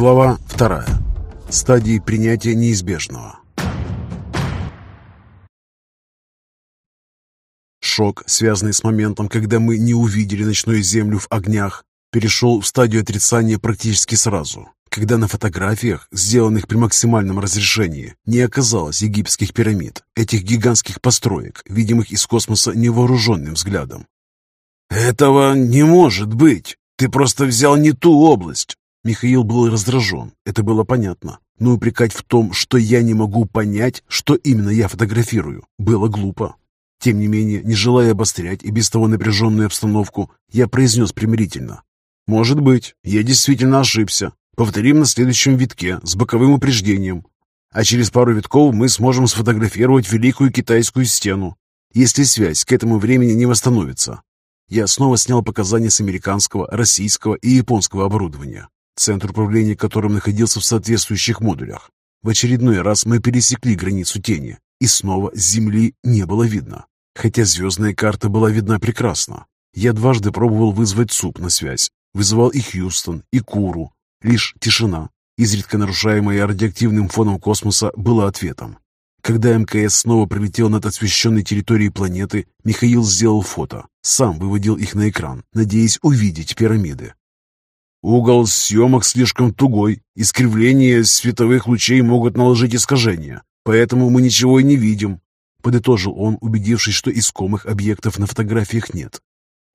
Глава вторая. Стадии принятия неизбежного. Шок, связанный с моментом, когда мы не увидели ночную землю в огнях, перешел в стадию отрицания практически сразу, когда на фотографиях, сделанных при максимальном разрешении, не оказалось египетских пирамид, этих гигантских построек, видимых из космоса невооруженным взглядом. «Этого не может быть! Ты просто взял не ту область!» Михаил был раздражен, это было понятно. Но упрекать в том, что я не могу понять, что именно я фотографирую, было глупо. Тем не менее, не желая обострять и без того напряженную обстановку, я произнес примирительно. «Может быть, я действительно ошибся. Повторим на следующем витке с боковым упреждением. А через пару витков мы сможем сфотографировать Великую Китайскую стену, если связь к этому времени не восстановится». Я снова снял показания с американского, российского и японского оборудования центр управления которым находился в соответствующих модулях. В очередной раз мы пересекли границу тени, и снова Земли не было видно. Хотя звездная карта была видна прекрасно. Я дважды пробовал вызвать СУП на связь. Вызывал и Хьюстон, и Куру. Лишь тишина, изредка нарушаемая радиоактивным фоном космоса, была ответом. Когда МКС снова прилетел над освещенной территорией планеты, Михаил сделал фото. Сам выводил их на экран, надеясь увидеть пирамиды. Угол съемок слишком тугой, искривления световых лучей могут наложить искажения, поэтому мы ничего и не видим», — подытожил он, убедившись, что искомых объектов на фотографиях нет.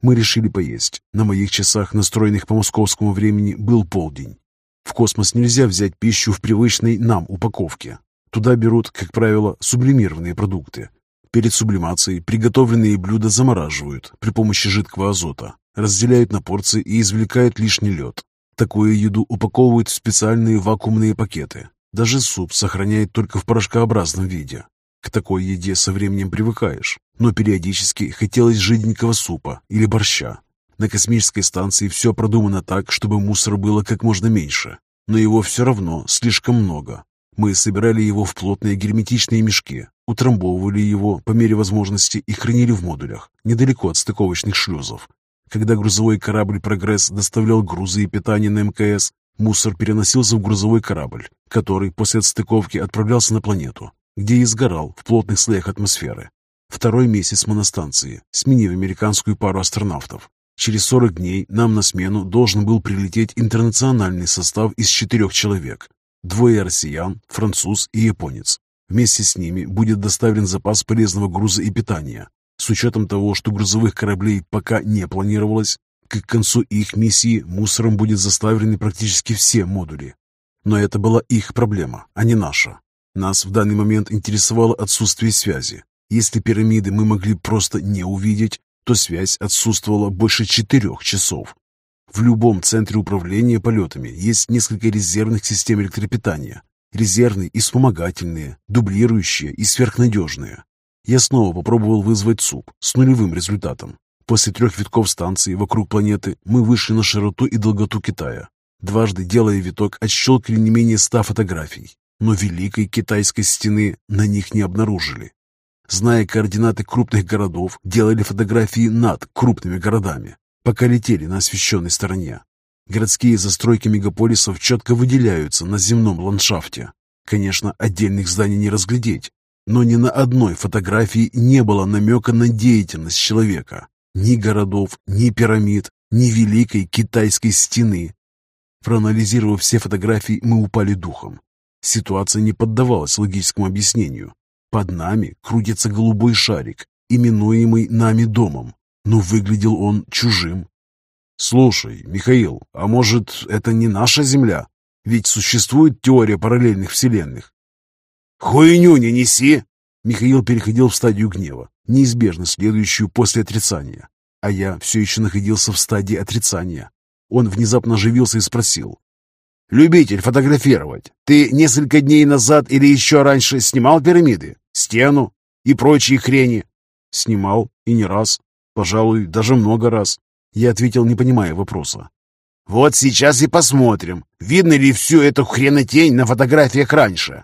Мы решили поесть. На моих часах, настроенных по московскому времени, был полдень. В космос нельзя взять пищу в привычной нам упаковке. Туда берут, как правило, сублимированные продукты. Перед сублимацией приготовленные блюда замораживают при помощи жидкого азота, разделяют на порции и извлекают лишний лед. Такую еду упаковывают в специальные вакуумные пакеты. Даже суп сохраняют только в порошкообразном виде. К такой еде со временем привыкаешь, но периодически хотелось жиденького супа или борща. На космической станции все продумано так, чтобы мусора было как можно меньше, но его все равно слишком много. Мы собирали его в плотные герметичные мешки, утрамбовывали его по мере возможности и хранили в модулях, недалеко от стыковочных шлюзов, когда грузовой корабль «Прогресс» доставлял грузы и питание на МКС, мусор переносился в грузовой корабль, который после отстыковки отправлялся на планету, где и сгорал в плотных слоях атмосферы. Второй месяц мы на сменив американскую пару астронавтов. Через 40 дней нам на смену должен был прилететь интернациональный состав из четырех человек. Двое россиян, француз и японец. Вместе с ними будет доставлен запас полезного груза и питания, с учетом того, что грузовых кораблей пока не планировалось, к концу их миссии мусором будет заставлены практически все модули. Но это была их проблема, а не наша. Нас в данный момент интересовало отсутствие связи. Если пирамиды мы могли просто не увидеть, то связь отсутствовала больше четырех часов. В любом центре управления полетами есть несколько резервных систем электропитания. Резервные и вспомогательные, дублирующие и сверхнадежные. Я снова попробовал вызвать СУП с нулевым результатом. После трех витков станции вокруг планеты мы вышли на широту и долготу Китая. Дважды, делая виток, отщелкали не менее ста фотографий, но Великой Китайской стены на них не обнаружили. Зная координаты крупных городов, делали фотографии над крупными городами, пока летели на освещенной стороне. Городские застройки мегаполисов четко выделяются на земном ландшафте. Конечно, отдельных зданий не разглядеть, но ни на одной фотографии не было намека на деятельность человека. Ни городов, ни пирамид, ни Великой Китайской стены. Проанализировав все фотографии, мы упали духом. Ситуация не поддавалась логическому объяснению. Под нами крутится голубой шарик, именуемый нами домом, но выглядел он чужим. «Слушай, Михаил, а может, это не наша Земля? Ведь существует теория параллельных вселенных. «Хуйню не неси!» Михаил переходил в стадию гнева, неизбежно следующую после отрицания. А я все еще находился в стадии отрицания. Он внезапно оживился и спросил. «Любитель фотографировать, ты несколько дней назад или еще раньше снимал пирамиды, стену и прочие хрени?» «Снимал, и не раз. Пожалуй, даже много раз». Я ответил, не понимая вопроса. «Вот сейчас и посмотрим, видно ли всю эту хренотень на фотографиях раньше».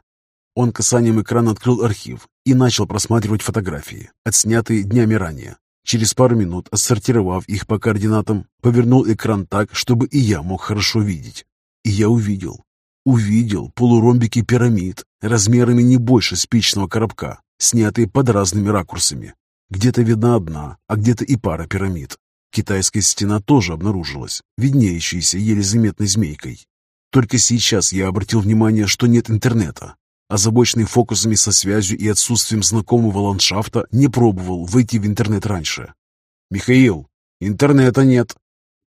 Он касанием экрана открыл архив и начал просматривать фотографии, отснятые днями ранее. Через пару минут, отсортировав их по координатам, повернул экран так, чтобы и я мог хорошо видеть. И я увидел. увидел полуромбики пирамид размерами не больше спичного коробка, снятые под разными ракурсами. Где-то видна одна, а где-то и пара пирамид. Китайская стена тоже обнаружилась, виднеющаяся еле заметной змейкой. Только сейчас я обратил внимание, что нет интернета. Озабоченный фокусами со связью и отсутствием знакомого ландшафта не пробовал выйти в интернет раньше. «Михаил, интернета нет».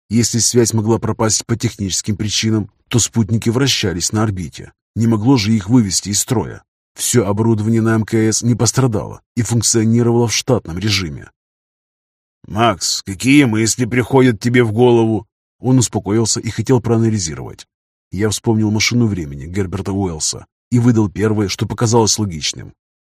Если связь могла пропасть по техническим причинам, то спутники вращались на орбите. Не могло же их вывести из строя. Все оборудование на МКС не пострадало и функционировало в штатном режиме. «Макс, какие мысли приходят тебе в голову?» Он успокоился и хотел проанализировать. Я вспомнил машину времени Герберта Уэллса и выдал первое, что показалось логичным.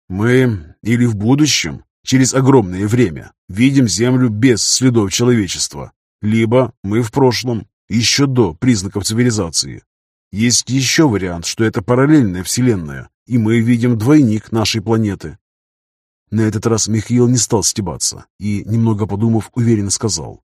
«Мы или в будущем, через огромное время, видим Землю без следов человечества, либо мы в прошлом, еще до признаков цивилизации. Есть еще вариант, что это параллельная Вселенная, и мы видим двойник нашей планеты. На этот раз Михаил не стал стебаться и, немного подумав, уверенно сказал.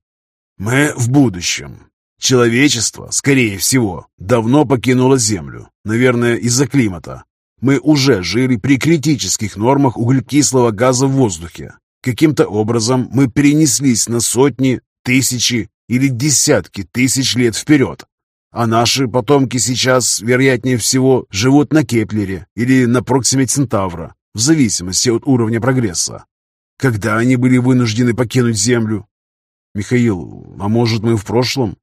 «Мы в будущем. Человечество, скорее всего, давно покинуло Землю, наверное, из-за климата. Мы уже жили при критических нормах углекислого газа в воздухе. Каким-то образом мы перенеслись на сотни, тысячи или десятки тысяч лет вперед. А наши потомки сейчас, вероятнее всего, живут на Кеплере или на Проксиме Центавра, в зависимости от уровня прогресса. Когда они были вынуждены покинуть Землю? Михаил, а может мы в прошлом?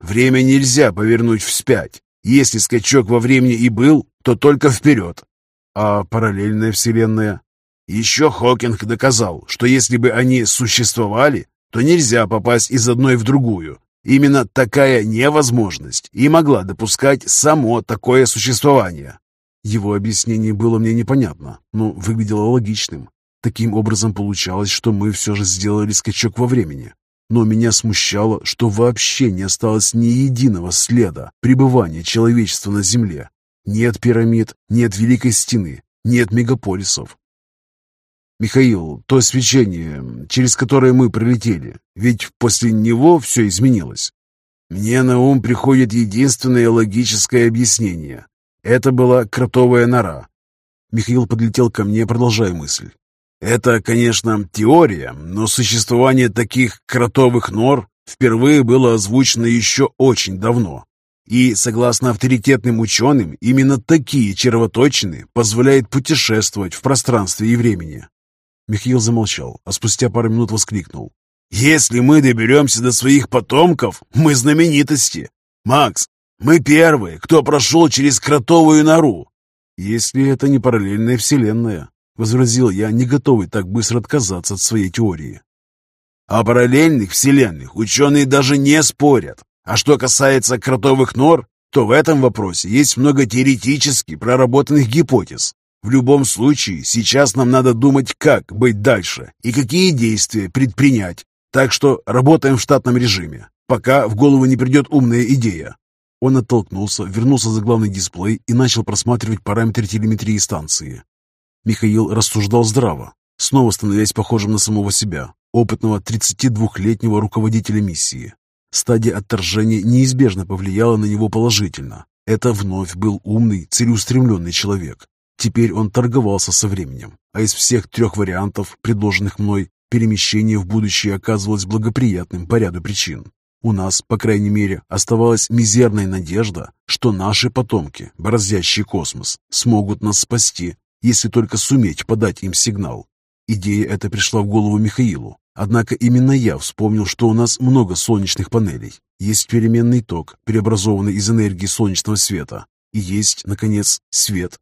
Время нельзя повернуть вспять. Если скачок во времени и был, то только вперед. А параллельная Вселенная? Еще Хокинг доказал, что если бы они существовали, то нельзя попасть из одной в другую. Именно такая невозможность и могла допускать само такое существование. Его объяснение было мне непонятно, но выглядело логичным. Таким образом получалось, что мы все же сделали скачок во времени. Но меня смущало, что вообще не осталось ни единого следа пребывания человечества на Земле. Нет пирамид, нет Великой Стены, нет мегаполисов. Михаил, то свечение, через которое мы прилетели, ведь после него все изменилось. Мне на ум приходит единственное логическое объяснение. Это была кротовая нора. Михаил подлетел ко мне, продолжая мысль. Это, конечно, теория, но существование таких кротовых нор впервые было озвучено еще очень давно. И, согласно авторитетным ученым, именно такие червоточины позволяют путешествовать в пространстве и времени. Михаил замолчал, а спустя пару минут воскликнул. «Если мы доберемся до своих потомков, мы знаменитости! Макс, мы первые, кто прошел через кротовую нору. Если это не параллельная вселенная, возразил я, не готовый так быстро отказаться от своей теории. О параллельных вселенных ученые даже не спорят. А что касается кротовых нор, то в этом вопросе есть много теоретически проработанных гипотез. В любом случае, сейчас нам надо думать, как быть дальше и какие действия предпринять. Так что работаем в штатном режиме, пока в голову не придет умная идея. Он оттолкнулся, вернулся за главный дисплей и начал просматривать параметры телеметрии станции. Михаил рассуждал здраво, снова становясь похожим на самого себя, опытного 32-летнего руководителя миссии. Стадия отторжения неизбежно повлияла на него положительно. Это вновь был умный, целеустремленный человек. Теперь он торговался со временем, а из всех трех вариантов, предложенных мной, перемещение в будущее оказывалось благоприятным по ряду причин. У нас, по крайней мере, оставалась мизерная надежда, что наши потомки, бороздящие космос, смогут нас спасти, если только суметь подать им сигнал. Идея эта пришла в голову Михаилу, однако именно я вспомнил, что у нас много солнечных панелей, есть переменный ток, преобразованный из энергии солнечного света, и есть, наконец, свет.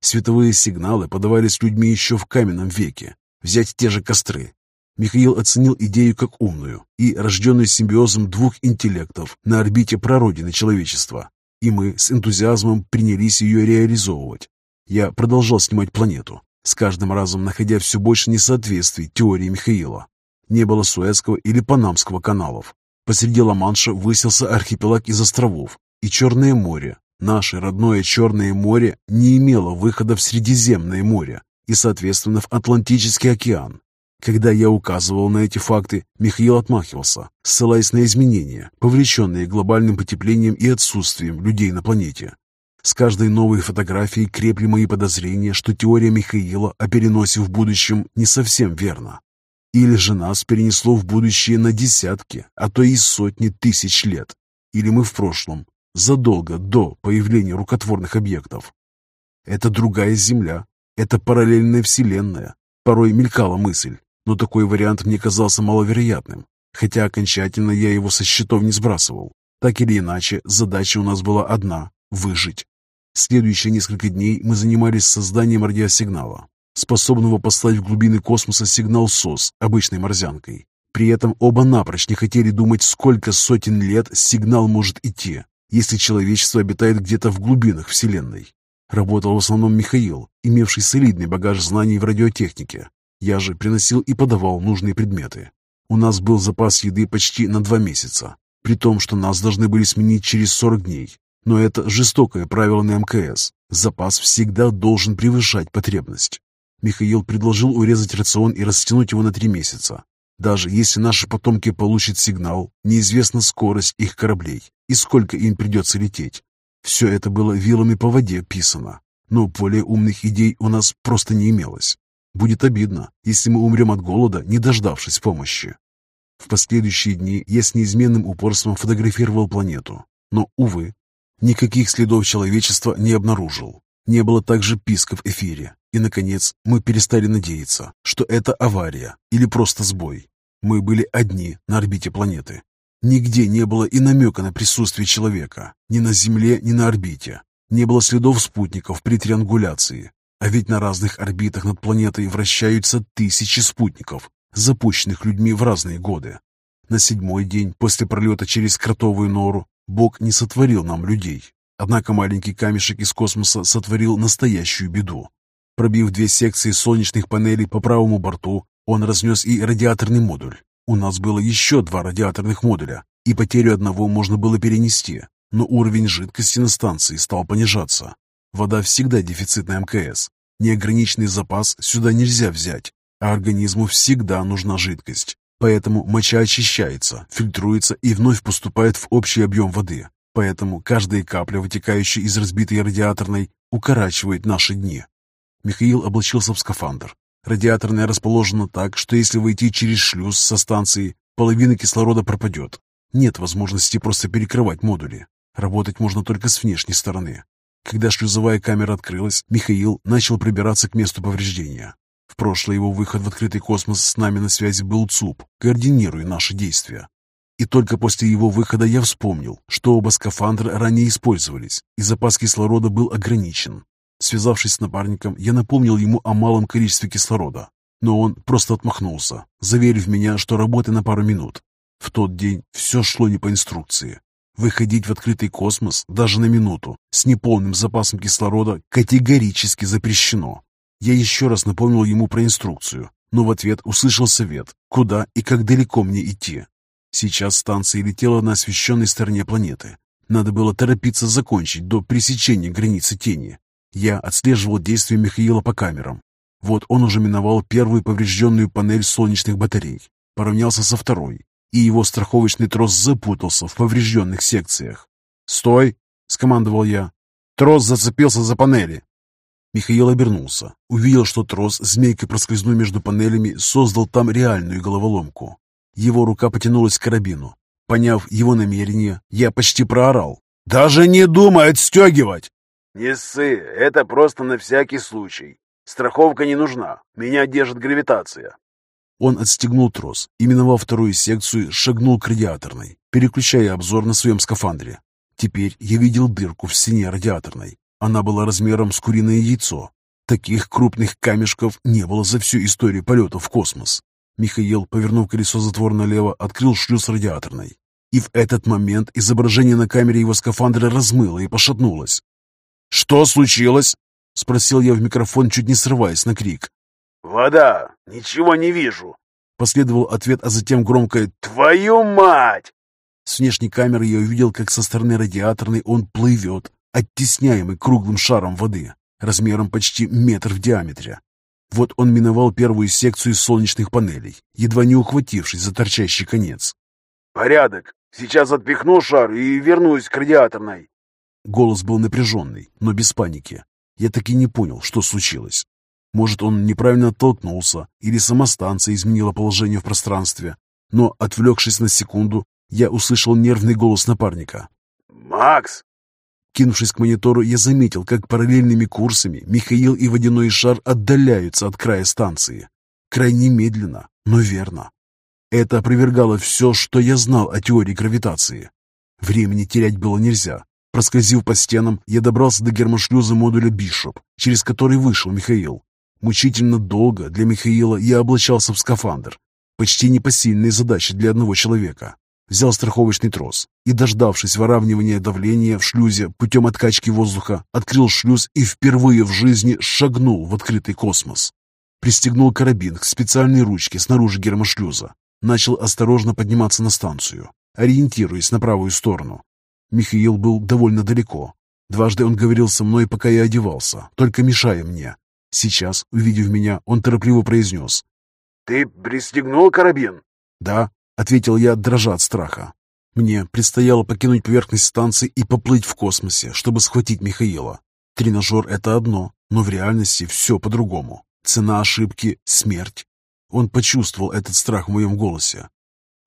Световые сигналы подавались людьми еще в каменном веке. Взять те же костры, Михаил оценил идею как умную и рожденную симбиозом двух интеллектов на орбите прародины человечества, и мы с энтузиазмом принялись ее реализовывать. Я продолжал снимать планету, с каждым разом находя все больше несоответствий теории Михаила. Не было Суэцкого или Панамского каналов. Посреди Ла-Манша высился архипелаг из островов, и Черное море, наше родное Черное море, не имело выхода в Средиземное море и, соответственно, в Атлантический океан. Когда я указывал на эти факты, Михаил отмахивался, ссылаясь на изменения, повлеченные глобальным потеплением и отсутствием людей на планете. С каждой новой фотографией крепли мои подозрения, что теория Михаила о переносе в будущем не совсем верна. Или же нас перенесло в будущее на десятки, а то и сотни тысяч лет. Или мы в прошлом, задолго до появления рукотворных объектов. Это другая Земля, это параллельная Вселенная. Порой мелькала мысль, но такой вариант мне казался маловероятным, хотя окончательно я его со счетов не сбрасывал. Так или иначе, задача у нас была одна – выжить. Следующие несколько дней мы занимались созданием радиосигнала, способного послать в глубины космоса сигнал СОС обычной морзянкой. При этом оба напрочь не хотели думать, сколько сотен лет сигнал может идти, если человечество обитает где-то в глубинах Вселенной. Работал в основном Михаил, имевший солидный багаж знаний в радиотехнике. Я же приносил и подавал нужные предметы. У нас был запас еды почти на два месяца, при том, что нас должны были сменить через 40 дней. Но это жестокое правило на МКС. Запас всегда должен превышать потребность. Михаил предложил урезать рацион и растянуть его на три месяца. Даже если наши потомки получат сигнал, неизвестна скорость их кораблей и сколько им придется лететь. Все это было вилами по воде писано, но более умных идей у нас просто не имелось. Будет обидно, если мы умрем от голода, не дождавшись помощи. В последующие дни я с неизменным упорством фотографировал планету, но, увы, никаких следов человечества не обнаружил. Не было также писка в эфире. И, наконец, мы перестали надеяться, что это авария или просто сбой. Мы были одни на орбите планеты. Нигде не было и намека на присутствие человека, ни на Земле, ни на орбите. Не было следов спутников при триангуляции. А ведь на разных орбитах над планетой вращаются тысячи спутников, запущенных людьми в разные годы. На седьмой день после пролета через кротовую нору Бог не сотворил нам людей. Однако маленький камешек из космоса сотворил настоящую беду. Пробив две секции солнечных панелей по правому борту, он разнес и радиаторный модуль. У нас было еще два радиаторных модуля, и потерю одного можно было перенести, но уровень жидкости на станции стал понижаться. Вода всегда дефицит на МКС. Неограниченный запас сюда нельзя взять, а организму всегда нужна жидкость. Поэтому моча очищается, фильтруется и вновь поступает в общий объем воды. Поэтому каждая капля, вытекающая из разбитой радиаторной, укорачивает наши дни. Михаил облачился в скафандр, Радиаторная расположена так, что если войти через шлюз со станции, половина кислорода пропадет. Нет возможности просто перекрывать модули. Работать можно только с внешней стороны. Когда шлюзовая камера открылась, Михаил начал прибираться к месту повреждения. Прошлый его выход в открытый космос с нами на связи был ЦУП, координируя наши действия. И только после его выхода я вспомнил, что оба скафандра ранее использовались, и запас кислорода был ограничен. Связавшись с напарником, я напомнил ему о малом количестве кислорода, но он просто отмахнулся, заверив меня, что работа на пару минут. В тот день все шло не по инструкции. Выходить в открытый космос даже на минуту с неполным запасом кислорода категорически запрещено. Я еще раз напомнил ему про инструкцию, но в ответ услышал совет, куда и как далеко мне идти. Сейчас станция летела на освещенной стороне планеты. Надо было торопиться закончить до пресечения границы тени. Я отслеживал действия Михаила по камерам. Вот он уже миновал первую поврежденную панель солнечных батарей, поравнялся со второй, и его страховочный трос запутался в поврежденных секциях. «Стой!» — скомандовал я. «Трос зацепился за панели!» Михаил обернулся, увидел, что трос, змейкой проскользнув между панелями, создал там реальную головоломку. Его рука потянулась к карабину. Поняв его намерение, я почти проорал. «Даже не думай отстегивать!» «Не ссы, это просто на всякий случай. Страховка не нужна, меня держит гравитация». Он отстегнул трос и, миновав вторую секцию, шагнул к радиаторной, переключая обзор на своем скафандре. Теперь я видел дырку в стене радиаторной. Она была размером с куриное яйцо. Таких крупных камешков не было за всю историю полета в космос. Михаил, повернув колесо затвора налево, открыл шлюз радиаторной. И в этот момент изображение на камере его скафандра размыло и пошатнулось. «Что случилось?» — спросил я в микрофон, чуть не срываясь на крик. «Вода! Ничего не вижу!» Последовал ответ, а затем громкое «Твою мать!» С внешней камеры я увидел, как со стороны радиаторной он плывет, оттесняемый круглым шаром воды, размером почти метр в диаметре. Вот он миновал первую секцию солнечных панелей, едва не ухватившись за торчащий конец. «Порядок. Сейчас отпихну шар и вернусь к радиаторной». Голос был напряженный, но без паники. Я так и не понял, что случилось. Может, он неправильно оттолкнулся, или сама станция изменила положение в пространстве. Но, отвлекшись на секунду, я услышал нервный голос напарника. «Макс!» Кинувшись к монитору, я заметил, как параллельными курсами Михаил и водяной шар отдаляются от края станции. Крайне медленно, но верно. Это опровергало все, что я знал о теории гравитации. Времени терять было нельзя. Проскользив по стенам, я добрался до гермошлюза модуля «Бишоп», через который вышел Михаил. Мучительно долго для Михаила я облачался в скафандр. Почти непосильные задачи для одного человека. Взял страховочный трос и, дождавшись выравнивания давления в шлюзе путем откачки воздуха, открыл шлюз и впервые в жизни шагнул в открытый космос. Пристегнул карабин к специальной ручке снаружи гермошлюза. Начал осторожно подниматься на станцию, ориентируясь на правую сторону. Михаил был довольно далеко. Дважды он говорил со мной, пока я одевался, только мешая мне. Сейчас, увидев меня, он торопливо произнес. «Ты пристегнул карабин?» «Да», — ответил я, дрожа от страха. Мне предстояло покинуть поверхность станции и поплыть в космосе, чтобы схватить Михаила. Тренажер — это одно, но в реальности все по-другому. Цена ошибки — смерть. Он почувствовал этот страх в моем голосе.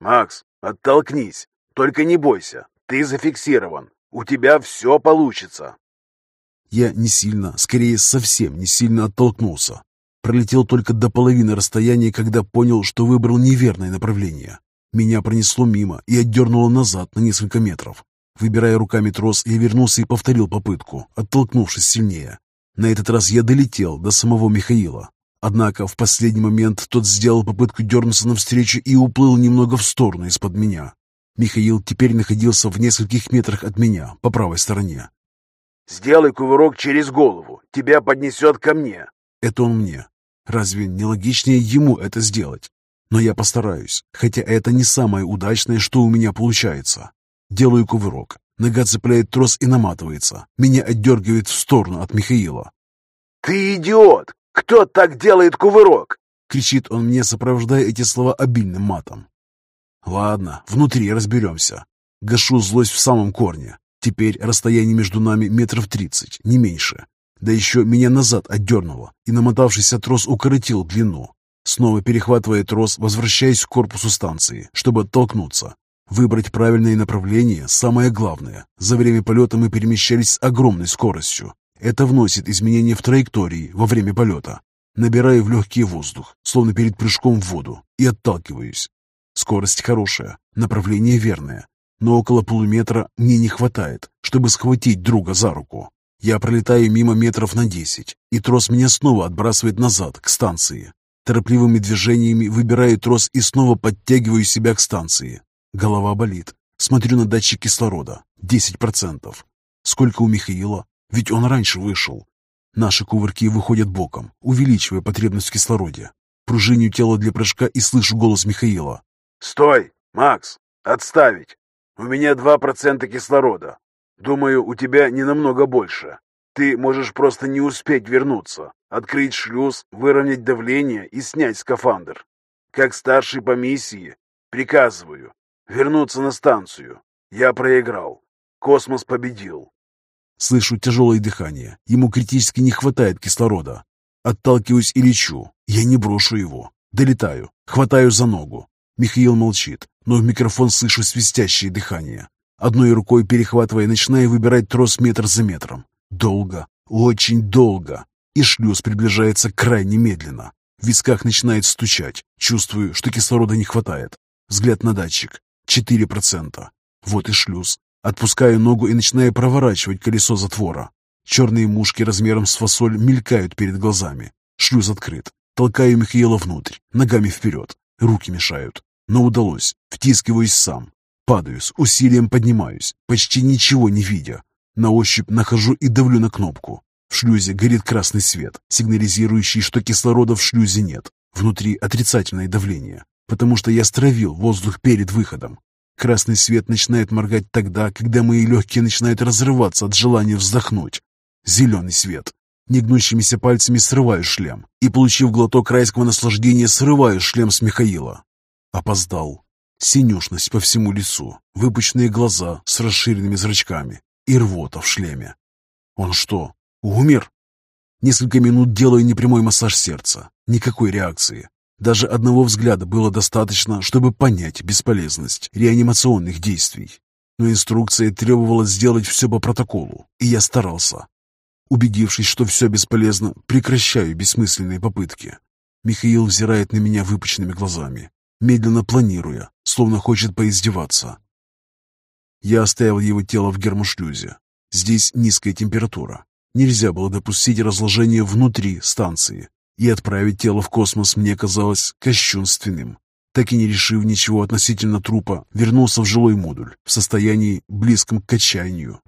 «Макс, оттолкнись. Только не бойся. Ты зафиксирован. У тебя все получится». Я не сильно, скорее совсем не сильно оттолкнулся. Пролетел только до половины расстояния, когда понял, что выбрал неверное направление. Меня пронесло мимо и отдернуло назад на несколько метров. Выбирая руками трос, я вернулся и повторил попытку, оттолкнувшись сильнее. На этот раз я долетел до самого Михаила. Однако в последний момент тот сделал попытку дернуться навстречу и уплыл немного в сторону из-под меня. Михаил теперь находился в нескольких метрах от меня, по правой стороне. «Сделай кувырок через голову, тебя поднесет ко мне». Это он мне. Разве не логичнее ему это сделать? Но я постараюсь, хотя это не самое удачное, что у меня получается. Делаю кувырок. Нога цепляет трос и наматывается. Меня отдергивает в сторону от Михаила. «Ты идиот! Кто так делает кувырок?» Кричит он мне, сопровождая эти слова обильным матом. Ладно, внутри разберемся. Гашу злость в самом корне. Теперь расстояние между нами метров тридцать, не меньше. Да еще меня назад отдернуло, и намотавшийся трос укоротил длину. Снова перехватывая трос, возвращаясь к корпусу станции, чтобы оттолкнуться. Выбрать правильное направление – самое главное. За время полета мы перемещались с огромной скоростью. Это вносит изменения в траектории во время полета. Набираю в легкий воздух, словно перед прыжком в воду, и отталкиваюсь. Скорость хорошая, направление верное, но около полуметра мне не хватает, чтобы схватить друга за руку. Я пролетаю мимо метров на десять, и трос меня снова отбрасывает назад, к станции. Торопливыми движениями выбираю трос и снова подтягиваю себя к станции. Голова болит. Смотрю на датчик кислорода. 10%. Сколько у Михаила? Ведь он раньше вышел. Наши кувырки выходят боком, увеличивая потребность в кислороде. Пружиню тело для прыжка и слышу голос Михаила. «Стой, Макс! Отставить! У меня 2% кислорода. Думаю, у тебя не намного больше. Ты можешь просто не успеть вернуться, открыть шлюз, выровнять давление и снять скафандр. Как старший по миссии, приказываю вернуться на станцию. Я проиграл. Космос победил. Слышу тяжелое дыхание. Ему критически не хватает кислорода. Отталкиваюсь и лечу. Я не брошу его. Долетаю. Хватаю за ногу. Михаил молчит, но в микрофон слышу свистящее дыхание. Одной рукой перехватывая, начинаю выбирать трос метр за метром. Долго, очень долго. И шлюз приближается крайне медленно. В висках начинает стучать. Чувствую, что кислорода не хватает. Взгляд на датчик. 4%. Вот и шлюз. Отпускаю ногу и начинаю проворачивать колесо затвора. Черные мушки размером с фасоль мелькают перед глазами. Шлюз открыт. Толкаю Михаила внутрь, ногами вперед. Руки мешают. Но удалось. Втискиваюсь сам. Падаю, с усилием поднимаюсь, почти ничего не видя. На ощупь нахожу и давлю на кнопку. В шлюзе горит красный свет, сигнализирующий, что кислорода в шлюзе нет. Внутри отрицательное давление, потому что я стравил воздух перед выходом. Красный свет начинает моргать тогда, когда мои легкие начинают разрываться от желания вздохнуть. Зеленый свет. Негнущимися пальцами срываю шлем и, получив глоток райского наслаждения, срываю шлем с Михаила. Опоздал. Синюшность по всему лицу, выпученные глаза с расширенными зрачками. и рвота в шлеме. Он что, умер? Несколько минут делаю непрямой массаж сердца. Никакой реакции. Даже одного взгляда было достаточно, чтобы понять бесполезность реанимационных действий. Но инструкция требовала сделать все по протоколу, и я старался. Убедившись, что все бесполезно, прекращаю бессмысленные попытки. Михаил взирает на меня выпученными глазами, медленно планируя, словно хочет поиздеваться. Я оставил его тело в гермошлюзе. Здесь низкая температура. Нельзя было допустить разложения внутри станции, и отправить тело в космос мне казалось кощунственным. Так и не решив ничего относительно трупа, вернулся в жилой модуль в состоянии близком к отчаянию.